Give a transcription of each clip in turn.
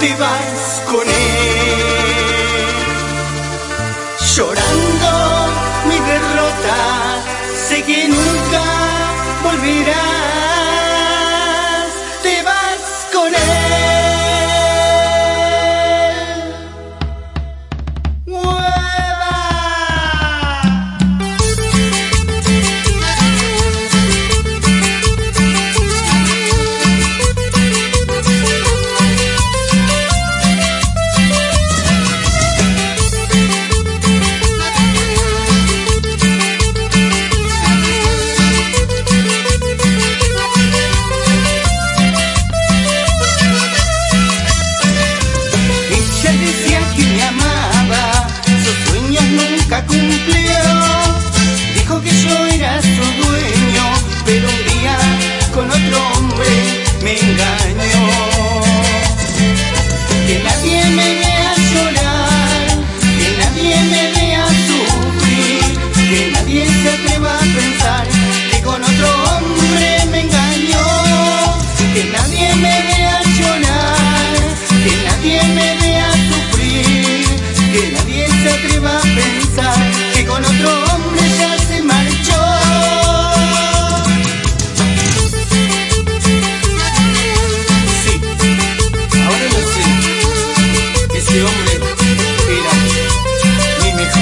te vas con él. Llorando mi derrota, sé que nunca volverás.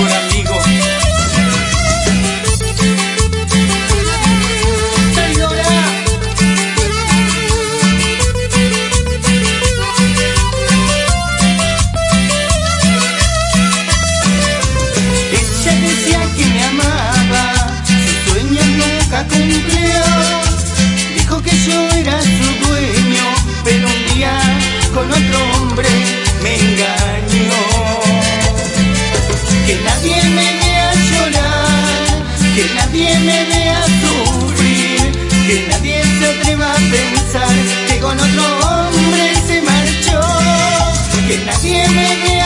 por. siempre que